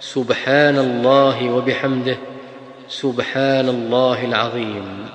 سبحان الله وبحمده سبحان الله العظيم.